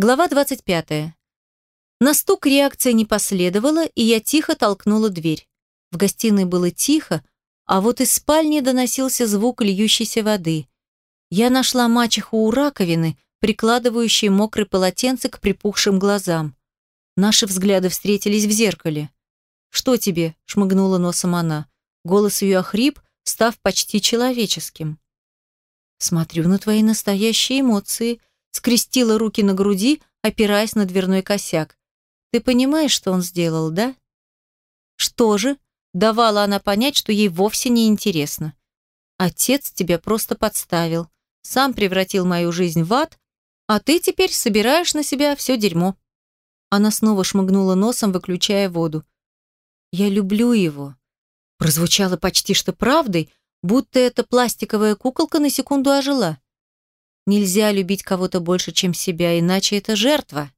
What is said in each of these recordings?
Глава 25. На стук реакция не последовала, и я тихо толкнула дверь. В гостиной было тихо, а вот из спальни доносился звук льющейся воды. Я нашла мачеху у раковины, прикладывающей мокрый полотенце к припухшим глазам. Наши взгляды встретились в зеркале. «Что тебе?» – шмыгнула носом она. Голос ее охрип, став почти человеческим. «Смотрю на твои настоящие эмоции», скрестила руки на груди, опираясь на дверной косяк. «Ты понимаешь, что он сделал, да?» «Что же?» – давала она понять, что ей вовсе не интересно. «Отец тебя просто подставил, сам превратил мою жизнь в ад, а ты теперь собираешь на себя все дерьмо». Она снова шмыгнула носом, выключая воду. «Я люблю его». Прозвучало почти что правдой, будто эта пластиковая куколка на секунду ожила. Нельзя любить кого-то больше, чем себя, иначе это жертва.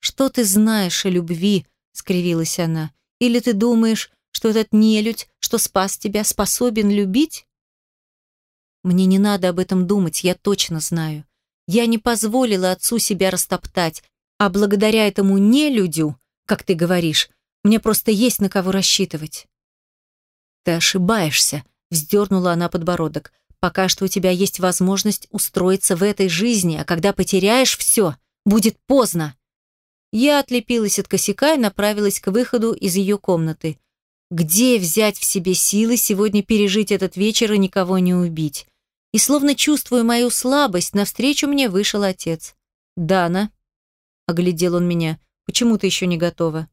Что ты знаешь о любви? скривилась она. Или ты думаешь, что этот нелюдь, что спас тебя, способен любить? Мне не надо об этом думать, я точно знаю. Я не позволила отцу себя растоптать, а благодаря этому нелюдю, как ты говоришь, мне просто есть на кого рассчитывать. Ты ошибаешься, вздернула она подбородок. Пока что у тебя есть возможность устроиться в этой жизни, а когда потеряешь все, будет поздно. Я отлепилась от косяка и направилась к выходу из ее комнаты. Где взять в себе силы сегодня пережить этот вечер и никого не убить? И словно чувствуя мою слабость, навстречу мне вышел отец. «Дана», — оглядел он меня, — «почему ты еще не готова?»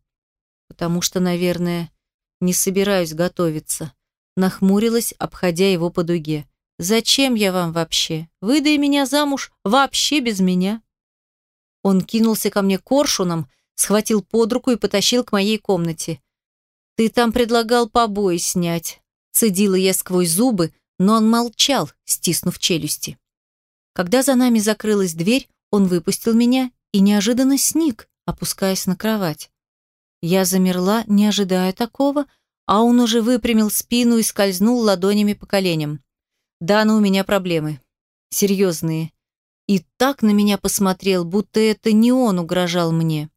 «Потому что, наверное, не собираюсь готовиться», — нахмурилась, обходя его по дуге. Зачем я вам вообще? Выдай меня замуж вообще без меня. Он кинулся ко мне коршуном, схватил под руку и потащил к моей комнате. Ты там предлагал побои снять. Цедила я сквозь зубы, но он молчал, стиснув челюсти. Когда за нами закрылась дверь, он выпустил меня и неожиданно сник, опускаясь на кровать. Я замерла, не ожидая такого, а он уже выпрямил спину и скользнул ладонями по коленям. Дана, у меня проблемы. Серьезные. И так на меня посмотрел, будто это не он угрожал мне.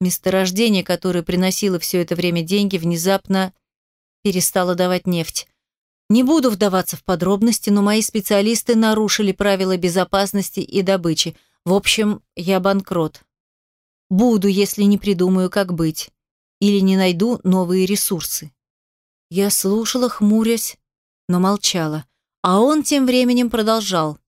Месторождение, которое приносило все это время деньги, внезапно перестало давать нефть. Не буду вдаваться в подробности, но мои специалисты нарушили правила безопасности и добычи. В общем, я банкрот. Буду, если не придумаю, как быть. Или не найду новые ресурсы. Я слушала, хмурясь, но молчала. А он тем временем продолжал.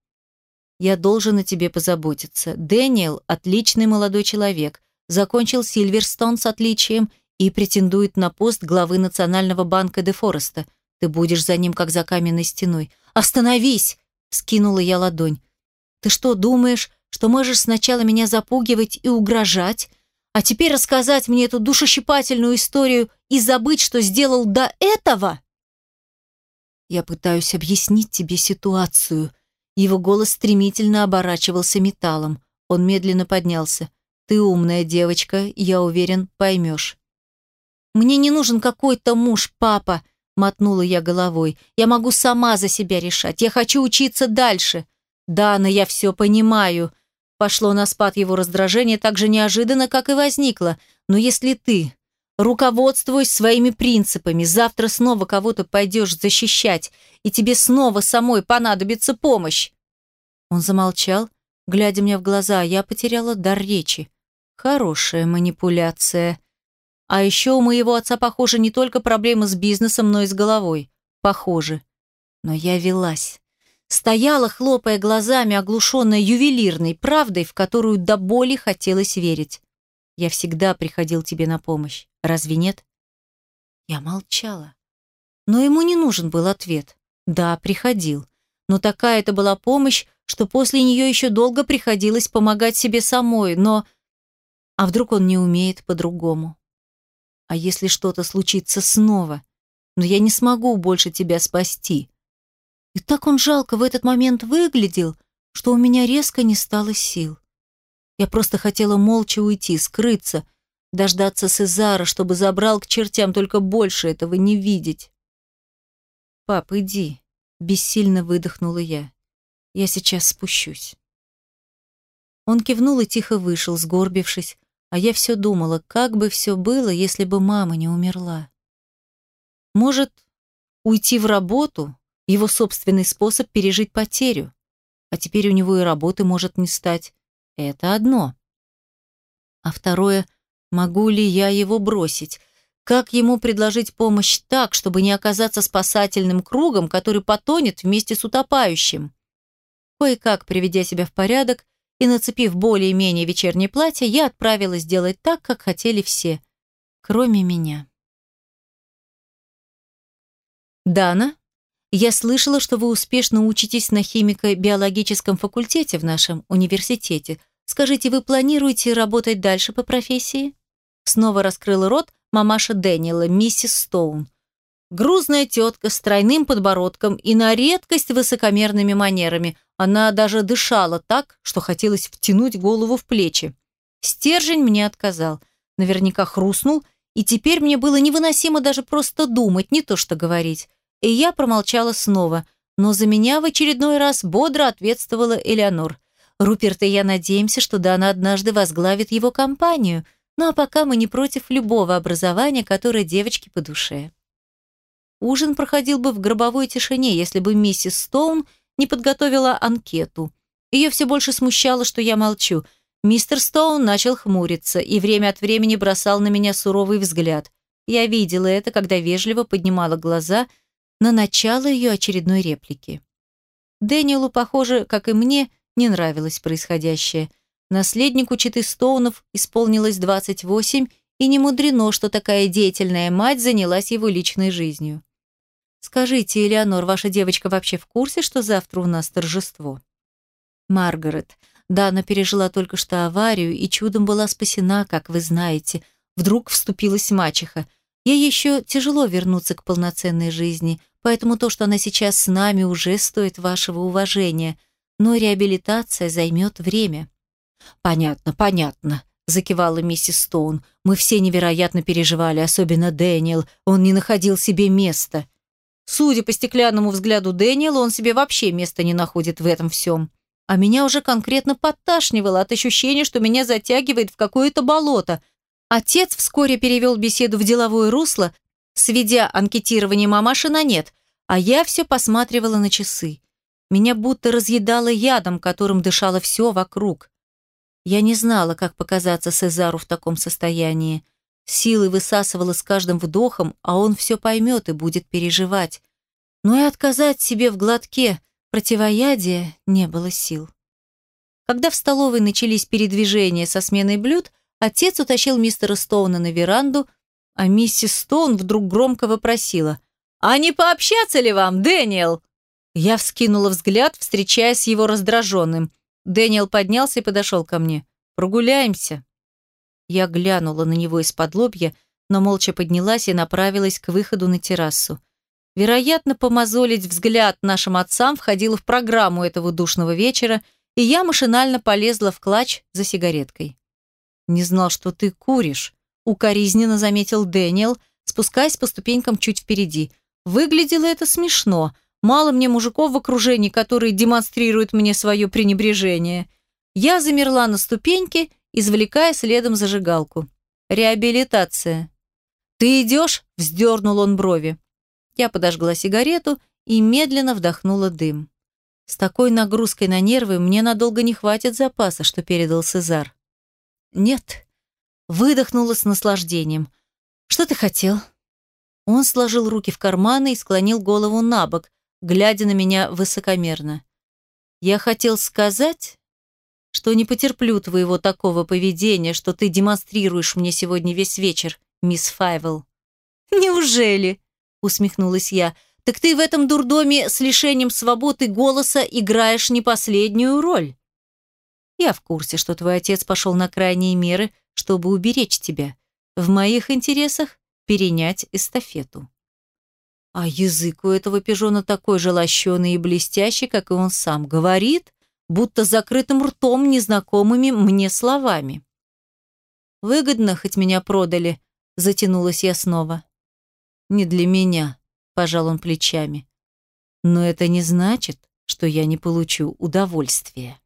«Я должен о тебе позаботиться. Дэниел – отличный молодой человек, закончил Сильверстон с отличием и претендует на пост главы Национального банка Де Фореста. Ты будешь за ним, как за каменной стеной. Остановись!» – скинула я ладонь. «Ты что, думаешь, что можешь сначала меня запугивать и угрожать, а теперь рассказать мне эту душещипательную историю и забыть, что сделал до этого?» Я пытаюсь объяснить тебе ситуацию. Его голос стремительно оборачивался металлом. Он медленно поднялся. Ты умная девочка, я уверен, поймешь. Мне не нужен какой-то муж, папа, мотнула я головой. Я могу сама за себя решать. Я хочу учиться дальше. Дана, я все понимаю. Пошло на спад его раздражение так же неожиданно, как и возникло. Но если ты Руководствуясь своими принципами, завтра снова кого-то пойдешь защищать, и тебе снова самой понадобится помощь. Он замолчал, глядя мне в глаза, а я потеряла дар речи. Хорошая манипуляция. А еще у моего отца, похоже, не только проблемы с бизнесом, но и с головой. Похоже. Но я велась. Стояла, хлопая глазами, оглушенная ювелирной правдой, в которую до боли хотелось верить. Я всегда приходил тебе на помощь. Разве нет? Я молчала. Но ему не нужен был ответ. Да, приходил. Но такая это была помощь, что после нее еще долго приходилось помогать себе самой, но... А вдруг он не умеет по-другому? А если что-то случится снова? Но я не смогу больше тебя спасти. И так он жалко в этот момент выглядел, что у меня резко не стало сил. Я просто хотела молча уйти, скрыться, дождаться Сезара, чтобы забрал к чертям, только больше этого не видеть. «Пап, иди», — бессильно выдохнула я. «Я сейчас спущусь». Он кивнул и тихо вышел, сгорбившись, а я все думала, как бы все было, если бы мама не умерла. Может, уйти в работу — его собственный способ пережить потерю, а теперь у него и работы может не стать. Это одно. А второе — могу ли я его бросить? Как ему предложить помощь так, чтобы не оказаться спасательным кругом, который потонет вместе с утопающим? Кое-как приведя себя в порядок и нацепив более-менее вечернее платье, я отправилась делать так, как хотели все, кроме меня. Дана, я слышала, что вы успешно учитесь на химико-биологическом факультете в нашем университете. Скажите, вы планируете работать дальше по профессии? Снова раскрыла рот мамаша Дэниела, миссис Стоун. Грузная тетка с тройным подбородком и на редкость высокомерными манерами. Она даже дышала так, что хотелось втянуть голову в плечи. Стержень мне отказал. Наверняка хрустнул, и теперь мне было невыносимо даже просто думать, не то что говорить. И я промолчала снова, но за меня в очередной раз бодро ответствовала Элеонор. Руперт и я надеемся, что Дана однажды возглавит его компанию – ну а пока мы не против любого образования, которое девочке по душе. Ужин проходил бы в гробовой тишине, если бы миссис Стоун не подготовила анкету. Ее все больше смущало, что я молчу. Мистер Стоун начал хмуриться и время от времени бросал на меня суровый взгляд. Я видела это, когда вежливо поднимала глаза на начало ее очередной реплики. Дэниелу, похоже, как и мне, не нравилось происходящее – Наследнику Читы Стоунов исполнилось 28, и не мудрено, что такая деятельная мать занялась его личной жизнью. «Скажите, Элеонор, ваша девочка вообще в курсе, что завтра у нас торжество?» «Маргарет, Дана пережила только что аварию и чудом была спасена, как вы знаете. Вдруг вступилась мачеха. Ей еще тяжело вернуться к полноценной жизни, поэтому то, что она сейчас с нами, уже стоит вашего уважения. Но реабилитация займет время». «Понятно, понятно», — закивала миссис Стоун. «Мы все невероятно переживали, особенно Дэниел. Он не находил себе места». Судя по стеклянному взгляду Дэниела, он себе вообще места не находит в этом всем. А меня уже конкретно подташнивало от ощущения, что меня затягивает в какое-то болото. Отец вскоре перевел беседу в деловое русло, сведя анкетирование мамаши на нет, а я все посматривала на часы. Меня будто разъедало ядом, которым дышало все вокруг. Я не знала, как показаться Сезару в таком состоянии. Силы высасывала с каждым вдохом, а он все поймет и будет переживать. Но и отказать себе в глотке противоядия не было сил. Когда в столовой начались передвижения со сменой блюд, отец утащил мистера Стоуна на веранду, а миссис Стоун вдруг громко вопросила «А не пообщаться ли вам, Дэниел?» Я вскинула взгляд, встречаясь с его раздраженным – Дэниел поднялся и подошел ко мне. «Прогуляемся». Я глянула на него из-под лобья, но молча поднялась и направилась к выходу на террасу. Вероятно, помозолить взгляд нашим отцам входило в программу этого душного вечера, и я машинально полезла в клатч за сигареткой. «Не знал, что ты куришь», — укоризненно заметил Дэниел, спускаясь по ступенькам чуть впереди. Выглядело это смешно — Мало мне мужиков в окружении, которые демонстрируют мне свое пренебрежение. Я замерла на ступеньке, извлекая следом зажигалку. Реабилитация. «Ты идешь?» – вздернул он брови. Я подожгла сигарету и медленно вдохнула дым. С такой нагрузкой на нервы мне надолго не хватит запаса, что передал Сезар. «Нет», – выдохнула с наслаждением. «Что ты хотел?» Он сложил руки в карманы и склонил голову на бок, глядя на меня высокомерно. «Я хотел сказать, что не потерплю твоего такого поведения, что ты демонстрируешь мне сегодня весь вечер, мисс Файвелл». «Неужели?» — усмехнулась я. «Так ты в этом дурдоме с лишением свободы голоса играешь не последнюю роль». «Я в курсе, что твой отец пошел на крайние меры, чтобы уберечь тебя. В моих интересах перенять эстафету». А язык у этого пижона такой же лощеный и блестящий, как и он сам. Говорит, будто закрытым ртом незнакомыми мне словами. «Выгодно, хоть меня продали», — затянулась я снова. «Не для меня», — пожал он плечами. «Но это не значит, что я не получу удовольствия».